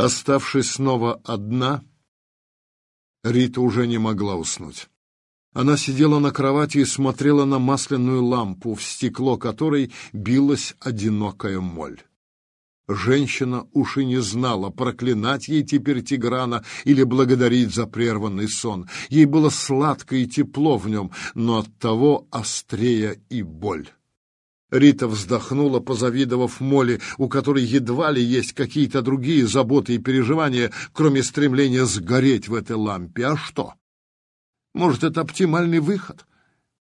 Оставшись снова одна, Рита уже не могла уснуть. Она сидела на кровати и смотрела на масляную лампу, в стекло которой билась одинокая моль. Женщина уж и не знала, проклинать ей теперь Тиграна или благодарить за прерванный сон. Ей было сладко и тепло в нем, но оттого острее и боль. Рита вздохнула, позавидовав Молли, у которой едва ли есть какие-то другие заботы и переживания, кроме стремления сгореть в этой лампе. А что? Может, это оптимальный выход?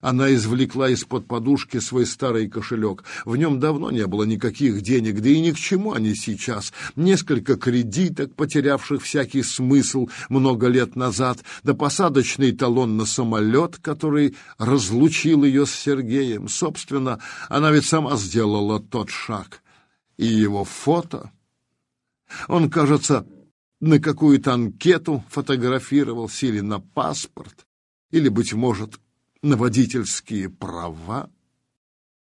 Она извлекла из-под подушки свой старый кошелек. В нем давно не было никаких денег, да и ни к чему они сейчас. Несколько кредиток, потерявших всякий смысл много лет назад, да посадочный талон на самолет, который разлучил ее с Сергеем. Собственно, она ведь сама сделала тот шаг. И его фото... Он, кажется, на какую-то анкету фотографировался или на паспорт, или, быть может, на водительские права?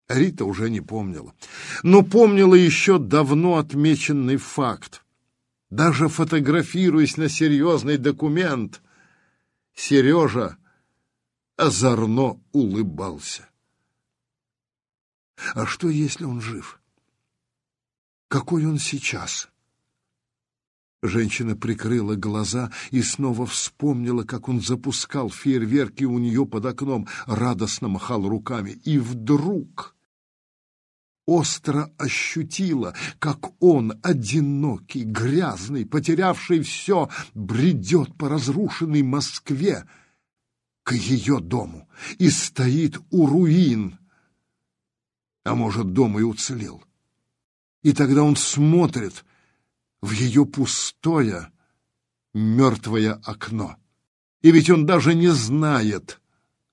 Рита уже не помнила, но помнила еще давно отмеченный факт. Даже фотографируясь на серьезный документ, Сережа озорно улыбался. А что, если он жив? Какой он сейчас? Женщина прикрыла глаза и снова вспомнила, как он запускал фейерверки у нее под окном, радостно махал руками. И вдруг остро ощутила, как он, одинокий, грязный, потерявший все, бредет по разрушенной Москве к ее дому и стоит у руин. А может, дом и уцелел. И тогда он смотрит — в ее пустое, мертвое окно. И ведь он даже не знает,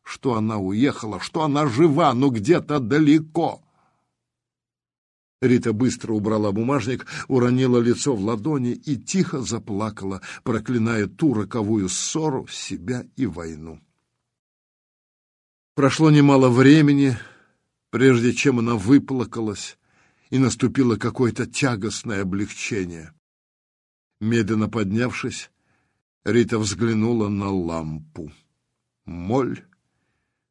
что она уехала, что она жива, но где-то далеко. Рита быстро убрала бумажник, уронила лицо в ладони и тихо заплакала, проклиная ту роковую ссору, себя и войну. Прошло немало времени, прежде чем она выплакалась, и наступило какое-то тягостное облегчение. Медленно поднявшись, Рита взглянула на лампу. Моль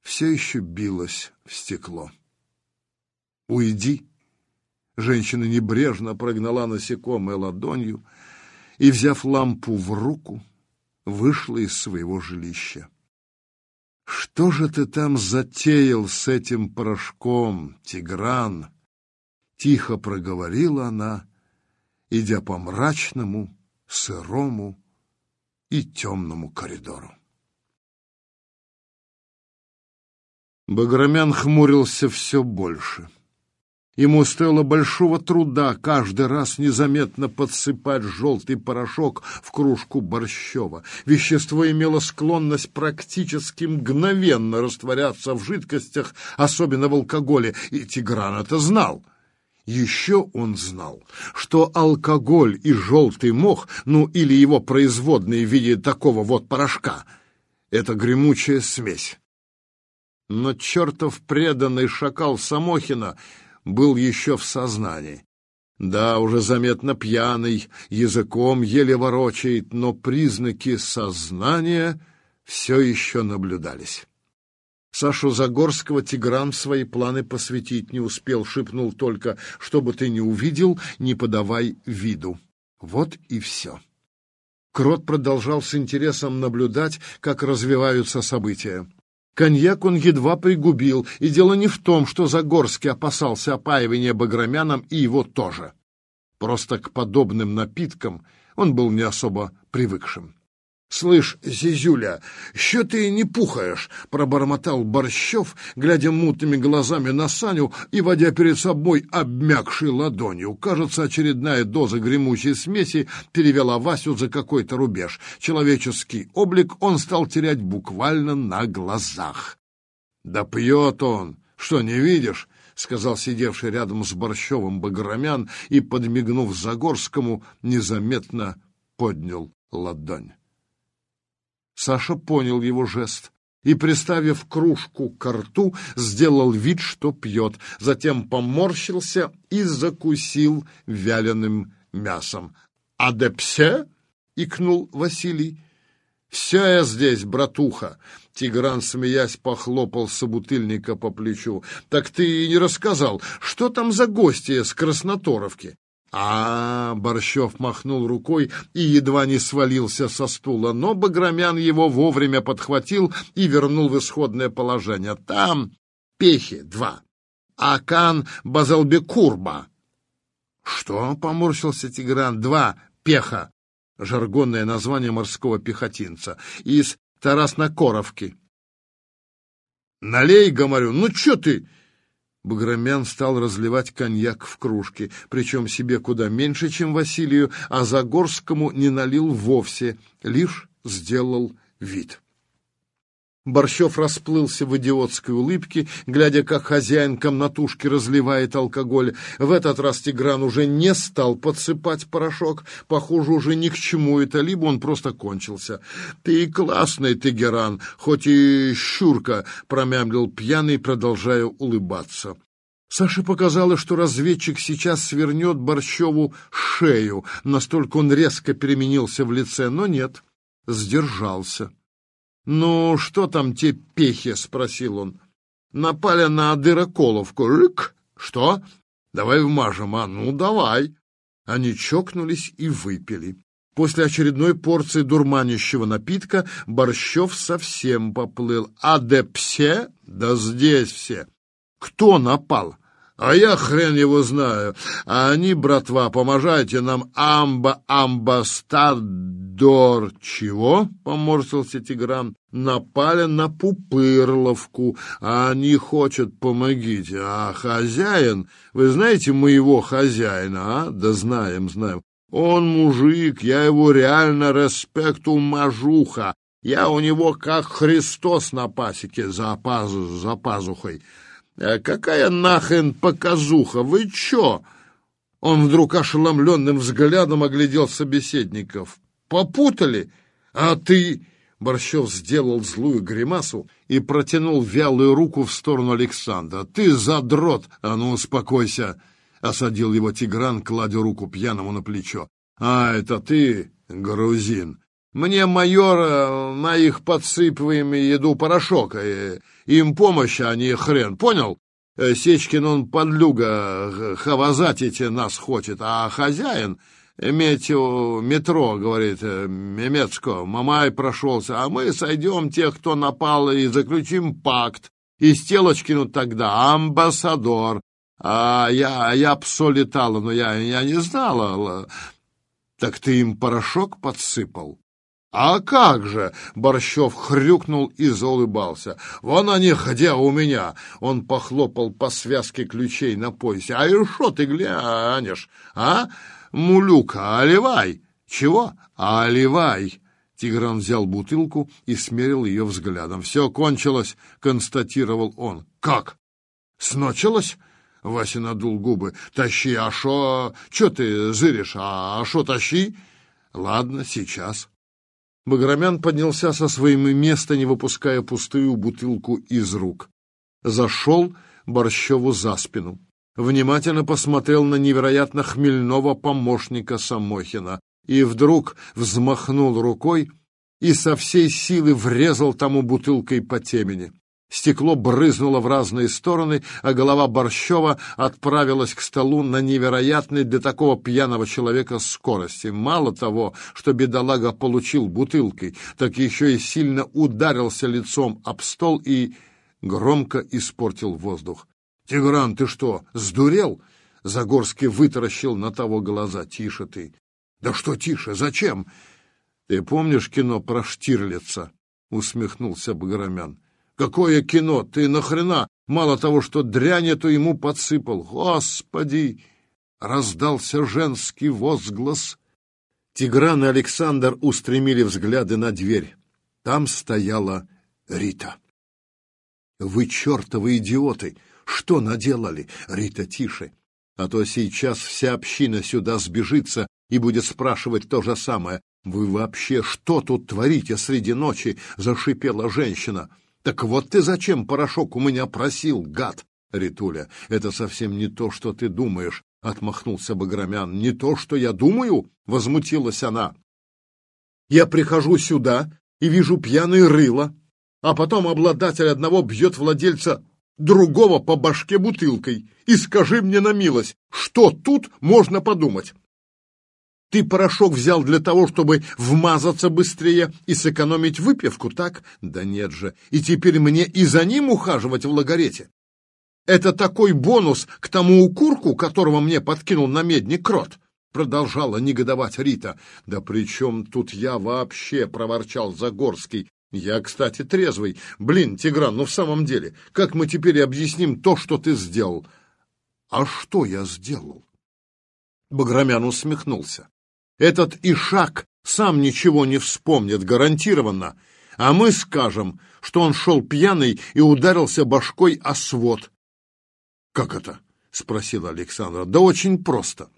все еще билась в стекло. «Уйди!» Женщина небрежно прогнала насекомое ладонью и, взяв лампу в руку, вышла из своего жилища. «Что же ты там затеял с этим порошком, Тигран?» Тихо проговорила она, идя по мрачному, сырому и темному коридору. Баграмян хмурился все больше. Ему стоило большого труда каждый раз незаметно подсыпать желтый порошок в кружку Борщева. Вещество имело склонность практически мгновенно растворяться в жидкостях, особенно в алкоголе, и Тигран это знал — еще он знал, что алкоголь и желтый мох, ну или его производные в виде такого вот порошка, это гремучая смесь. Но чертов преданный шакал Самохина был еще в сознании. Да, уже заметно пьяный, языком еле ворочает, но признаки сознания все еще наблюдались. Сашу Загорского Тигран свои планы посвятить не успел, шепнул только, чтобы ты не увидел, не подавай виду. Вот и все. Крот продолжал с интересом наблюдать, как развиваются события. Коньяк он едва пригубил, и дело не в том, что Загорский опасался опаивания Баграмяном и его тоже. Просто к подобным напиткам он был не особо привыкшим. «Слышь, Зизюля, що ты не пухаешь?» — пробормотал Борщев, глядя мутными глазами на Саню и водя перед собой обмякшей ладонью. Кажется, очередная доза гремучей смеси перевела Васю за какой-то рубеж. Человеческий облик он стал терять буквально на глазах. «Да пьет он! Что, не видишь?» — сказал сидевший рядом с Борщевым Баграмян и, подмигнув Загорскому, незаметно поднял ладонь. Саша понял его жест и, приставив кружку к рту, сделал вид, что пьет, затем поморщился и закусил вяленым мясом. адепсе?» — икнул Василий. «Все я здесь, братуха!» Тигран, смеясь, похлопал собутыльника по плечу. «Так ты и не рассказал, что там за гостья с Красноторовки?» А, Борщев махнул рукой и едва не свалился со стула, но Баграмян его вовремя подхватил и вернул в исходное положение. Там пехи два, Акан Базалбекурба. Что? — поморщился Тигран. Два пеха. Жаргонное название морского пехотинца. Из Тараснокоровки. Налей, говорю, ну чё ты? Баграмян стал разливать коньяк в кружки, причем себе куда меньше, чем Василию, а Загорскому не налил вовсе, лишь сделал вид. Борщев расплылся в идиотской улыбке, глядя, как хозяин комнатушки разливает алкоголь. В этот раз Тигран уже не стал подсыпать порошок. Похоже, уже ни к чему это, либо он просто кончился. «Ты классный, Тегеран, хоть и щурка», — промямлил пьяный, продолжая улыбаться. Саше показалось, что разведчик сейчас свернет Борщеву шею, настолько он резко переменился в лице, но нет, сдержался. «Ну, что там те пехи?» — спросил он. «Напали на Дыроколовку. Рык! Что? Давай вмажем, а? Ну, давай!» Они чокнулись и выпили. После очередной порции дурманящего напитка Борщев совсем поплыл. «А де все? Да здесь все!» «Кто напал?» А я хрен его знаю. А они, братва, поможайте нам, амба-амбастадор. Чего? — поморщился Тигран. Напали на Пупырловку, а они хотят помогите. А хозяин, вы знаете моего хозяина, а? Да знаем, знаем. Он мужик, я его реально респекту мажуха. Я у него как Христос на пасеке за, пазу, за пазухой. «А какая нахрен показуха? Вы чё?» Он вдруг ошеломленным взглядом оглядел собеседников. «Попутали? А ты...» Борщев сделал злую гримасу и протянул вялую руку в сторону Александра. «Ты задрот! А ну, успокойся!» — осадил его Тигран, кладя руку пьяному на плечо. «А, это ты, грузин! Мне майора на их подсыпываем еду порошок, и им помощь, а не хрен, понял? Э, Сечкин он подлюга, хавазатите нас хочет, а хозяин, метю метро, говорит, э, Мемецко, Мамай прошелся, а мы сойдем тех, кто напал, и заключим пакт. И Стелочкину тогда амбассадор. А я, я псо летала, но я, я не знала. Так ты им порошок подсыпал? «А как же!» — Борщев хрюкнул и заулыбался. «Вон они где у меня!» — он похлопал по связке ключей на поясе. «А и что ты глянешь, а? Мулюка, оливай!» «Чего? Оливай!» Тигран взял бутылку и смерил ее взглядом. «Все кончилось», — констатировал он. «Как? Сночилось?» Вася надул губы. «Тащи, а шо? Чё ты зыришь? А шо тащи?» «Ладно, сейчас». Баграмян поднялся со своего места, не выпуская пустую бутылку из рук. Зашел Борщеву за спину. Внимательно посмотрел на невероятно хмельного помощника Самохина и вдруг взмахнул рукой и со всей силы врезал тому бутылкой по темени. Стекло брызнуло в разные стороны, а голова Борщева отправилась к столу на невероятной для такого пьяного человека скорости. Мало того, что бедолага получил бутылкой, так еще и сильно ударился лицом об стол и громко испортил воздух. «Тигран, ты что, сдурел?» Загорский вытаращил на того глаза. «Тише ты!» «Да что тише? Зачем?» «Ты помнишь кино про Штирлица?» — усмехнулся Баграмян. Какое кино? Ты нахрена? Мало того, что дрянь эту ему подсыпал. Господи! Раздался женский возглас. Тигран и Александр устремили взгляды на дверь. Там стояла Рита. «Вы чертовы идиоты! Что наделали? Рита, тише! А то сейчас вся община сюда сбежится и будет спрашивать то же самое. Вы вообще что тут творите среди ночи?» — зашипела женщина. «Так вот ты зачем порошок у меня просил, гад!» «Ритуля, это совсем не то, что ты думаешь», отмахнулся Баграмян. Не то, что я думаю, возмутилась она. Я прихожу сюда и вижу пьяное рыло, а потом обладатель одного бьет владельца другого по башке бутылкой. И скажи мне на милость, что тут можно подумать? Ты порошок взял для того, чтобы вмазаться быстрее и сэкономить выпивку, так? Да нет же. И теперь мне и за ним ухаживать в лагарете. Это такой бонус к тому укурку, которого мне подкинул на медник крот. Продолжала негодовать Рита. Да при чем тут я вообще, проворчал Загорский. Я, кстати, трезвый. Блин, Тигран, ну в самом деле, как мы теперь объясним то, что ты сделал? А что я сделал? Баграмян усмехнулся. Этот Ишак сам ничего не вспомнит, гарантированно. А мы скажем, что он шел пьяный и ударился башкой о свод. «Как это?» — спросила Александра. «Да очень просто.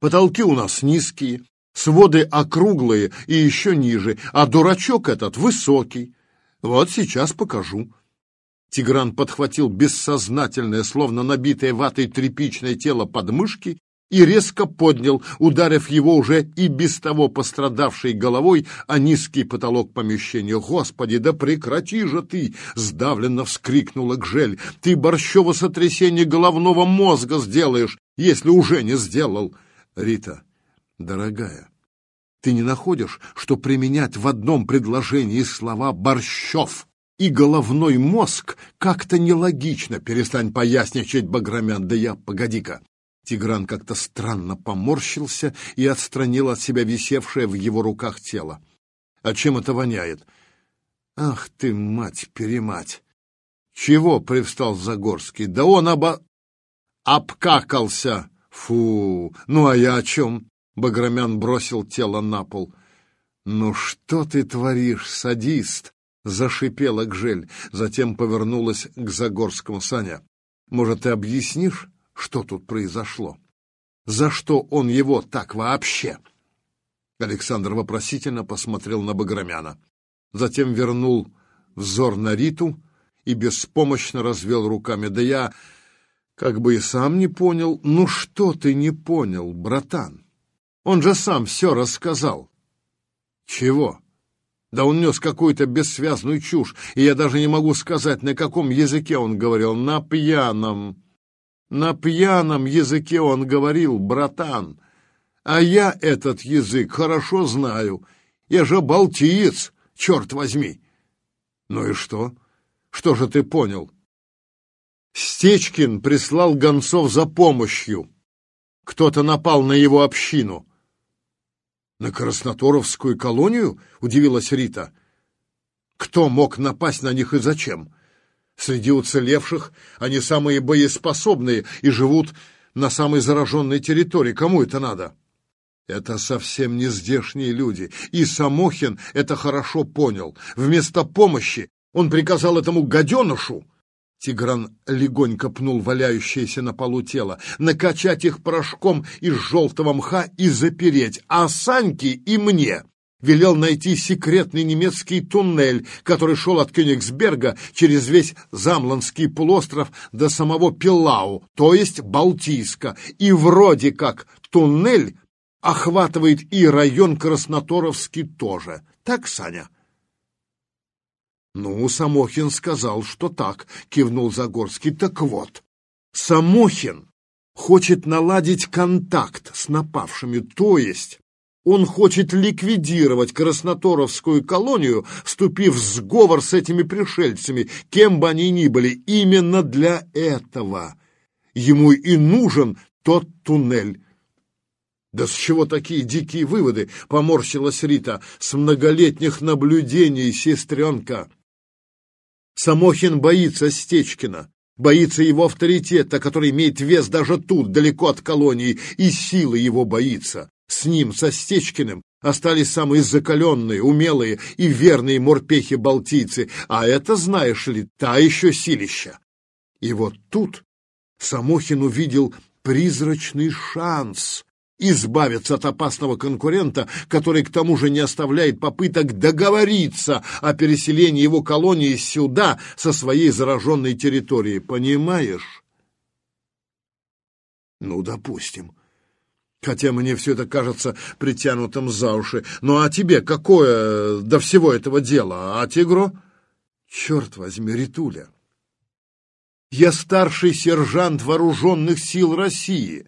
Потолки у нас низкие, своды округлые и еще ниже, а дурачок этот высокий. Вот сейчас покажу». Тигран подхватил бессознательное, словно набитое ватой тряпичное тело подмышки и резко поднял, ударив его уже и без того пострадавшей головой о низкий потолок помещения. «Господи, да прекрати же ты!» — сдавленно вскрикнула Гжель. «Ты борщево сотрясение головного мозга сделаешь, если уже не сделал!» «Рита, дорогая, ты не находишь, что применять в одном предложении слова «борщев» и головной мозг как-то нелогично. Перестань поясничать, Баграмян, да я, погоди-ка. Тигран как-то странно поморщился и отстранил от себя висевшее в его руках тело. «А чем это воняет?» «Ах ты, мать-перемать!» «Чего?» — привстал Загорский. «Да он оба...» «Обкакался!» «Фу! Ну, а я о чем?» Баграмян бросил тело на пол. «Ну что ты творишь, садист?» — зашипела Гжель. Затем повернулась к Загорскому. «Саня, может, ты объяснишь, что тут произошло? За что он его так вообще? Александр вопросительно посмотрел на Баграмяна. Затем вернул взор на Риту и беспомощно развел руками. Да я как бы и сам не понял. Ну что ты не понял, братан? Он же сам все рассказал. Чего? Да он нес какую-то бессвязную чушь, и я даже не могу сказать, на каком языке он говорил. На пьяном. На пьяном языке он говорил, братан. А я этот язык хорошо знаю. Я же балтиец, черт возьми. Ну и что? Что же ты понял? Стечкин прислал гонцов за помощью. Кто-то напал на его общину. На Красноторовскую колонию? Удивилась Рита. Кто мог напасть на них и зачем? Среди уцелевших они самые боеспособные и живут на самой зараженной территории. Кому это надо? Это совсем не здешние люди. И Самохин это хорошо понял. Вместо помощи он приказал этому гаденышу Тигран легонько пнул валяющееся на полу тело, накачать их порошком из желтого мха и запереть, а Саньке и мне велел найти секретный немецкий туннель, который шел от Кёнигсберга через весь Замланский полуостров до самого Пилау, то есть Балтийска, и вроде как туннель охватывает и район Красноторовский тоже. Так, Саня? «Ну, Самохин сказал, что так», — кивнул Загорский. «Так вот, Самохин хочет наладить контакт с напавшими, то есть он хочет ликвидировать Красноторовскую колонию, вступив в сговор с этими пришельцами, кем бы они ни были. Именно для этого ему и нужен тот туннель. «Да с чего такие дикие выводы?» — поморщилась Рита. «С многолетних наблюдений, сестренка!» Самохин боится Стечкина, боится его авторитета, который имеет вес даже тут, далеко от колонии, и силы его боится. С ним, со Стечкиным, остались самые закаленные, умелые и верные морпехи-балтийцы, а это, знаешь ли, та еще силища. И вот тут Самохин увидел призрачный шанс избавиться от опасного конкурента, который к тому же не оставляет попыток договориться о переселении его колонии сюда со своей зараженной территории. Понимаешь? Ну, допустим. Хотя мне все это кажется притянутым за уши. Ну, а тебе какое до всего этого дела, а тигро? Черт возьми, Ритуля. Я старший сержант вооруженных сил России,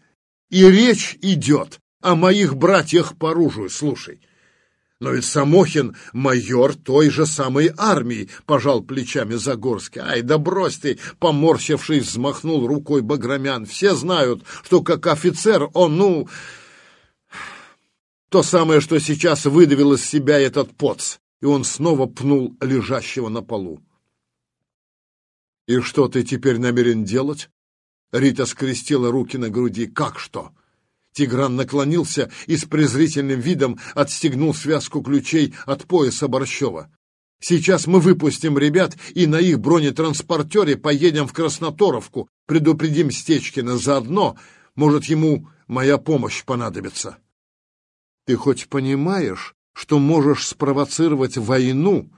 и речь идет о моих братьях по оружию, слушай. Но ведь Самохин — майор той же самой армии, — пожал плечами Загорский. Ай, да брось ты, поморщившись, взмахнул рукой Баграмян. Все знают, что как офицер он, ну... То самое, что сейчас выдавил из себя этот поц. И он снова пнул лежащего на полу. «И что ты теперь намерен делать?» Рита скрестила руки на груди. «Как что?» Тигран наклонился и с презрительным видом отстегнул связку ключей от пояса Борщева. «Сейчас мы выпустим ребят и на их бронетранспортере поедем в Красноторовку, предупредим Стечкина заодно, может, ему моя помощь понадобится». «Ты хоть понимаешь, что можешь спровоцировать войну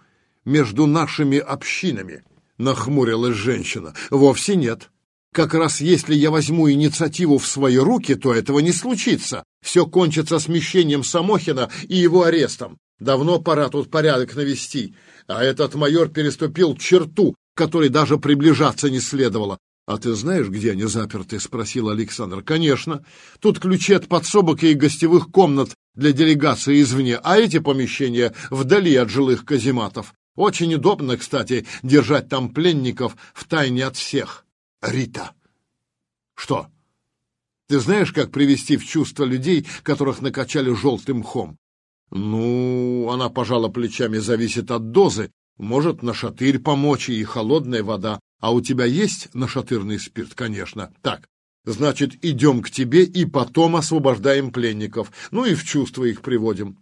между нашими общинами?» — нахмурилась женщина. «Вовсе нет. Как раз если я возьму инициативу в свои руки, то этого не случится. Все кончится смещением Самохина и его арестом. Давно пора тут порядок навести. А этот майор переступил черту, которой даже приближаться не следовало. «А ты знаешь, где они заперты?» — спросил Александр. «Конечно. Тут ключи от подсобок и гостевых комнат для делегации извне, а эти помещения вдали от жилых казематов. Очень удобно, кстати, держать там пленников в тайне от всех». Рита. Что? Ты знаешь, как привести в чувство людей, которых накачали желтым мхом? Ну, она пожала плечами, зависит от дозы. Может, на шатырь помочь и холодная вода. А у тебя есть нашатырный спирт? Конечно. Так, значит, идем к тебе и потом освобождаем пленников. Ну и в чувство их приводим.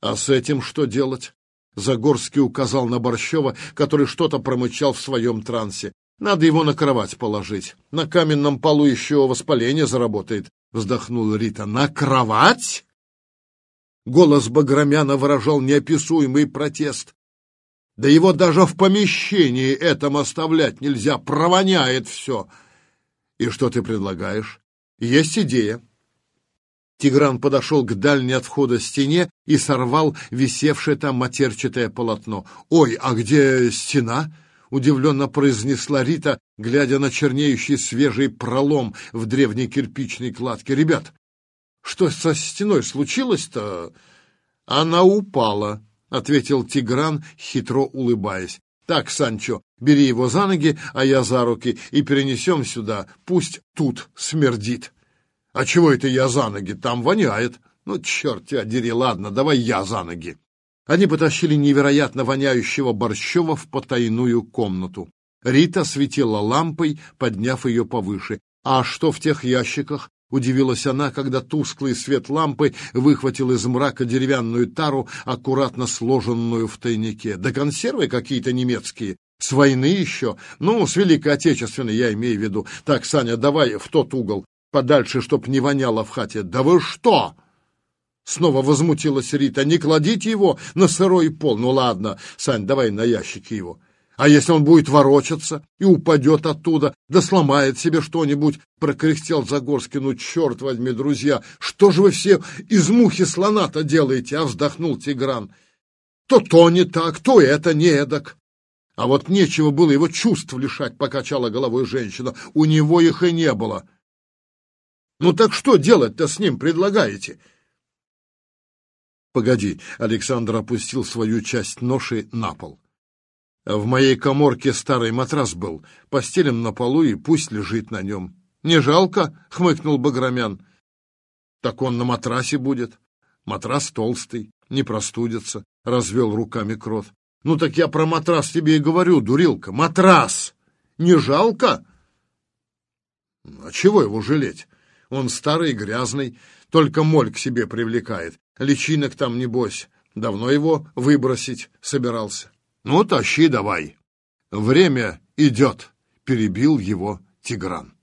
А с этим что делать? Загорский указал на Борщева, который что-то промычал в своем трансе. Надо его на кровать положить. На каменном полу еще воспаление заработает, — вздохнула Рита. На кровать? Голос Баграмяна выражал неописуемый протест. Да его даже в помещении этом оставлять нельзя, провоняет все. И что ты предлагаешь? Есть идея. Тигран подошел к дальней от входа стене и сорвал висевшее там матерчатое полотно. «Ой, а где стена?» — удивленно произнесла Рита, глядя на чернеющий свежий пролом в древней кирпичной кладке. «Ребят, что со стеной случилось-то?» «Она упала», — ответил Тигран, хитро улыбаясь. «Так, Санчо, бери его за ноги, а я за руки, и перенесем сюда. Пусть тут смердит». «А чего это я за ноги? Там воняет». «Ну, черт тебя дери, ладно, давай я за ноги». Они потащили невероятно воняющего Борщева в потайную комнату. Рита светила лампой, подняв ее повыше. «А что в тех ящиках?» — удивилась она, когда тусклый свет лампы выхватил из мрака деревянную тару, аккуратно сложенную в тайнике. «Да консервы какие-то немецкие. С войны еще? Ну, с Великой Отечественной, я имею в виду. Так, Саня, давай в тот угол, подальше, чтоб не воняло в хате. Да вы что?» Снова возмутилась Рита. Не кладите его на сырой пол. Ну ладно, Сань, давай на ящике его. А если он будет ворочаться и упадет оттуда, да сломает себе что-нибудь, прокряхтел Загорский. Ну, черт возьми, друзья, что же вы все из мухи слона-то делаете? А вздохнул Тигран. То то не так, то это не эдак. А вот нечего было его чувств лишать, покачала головой женщина. У него их и не было. Ну так что делать-то с ним предлагаете? Погоди, Александр опустил свою часть ноши на пол. В моей коморке старый матрас был. Постелим на полу и пусть лежит на нем. Не жалко? — хмыкнул Баграмян. Так он на матрасе будет. Матрас толстый, не простудится, — развел руками крот. Ну так я про матрас тебе и говорю, дурилка. Матрас! Не жалко? А чего его жалеть? Он старый, грязный, только моль к себе привлекает. Личинок там, небось, давно его выбросить собирался. Ну, тащи давай. Время идет, перебил его Тигран.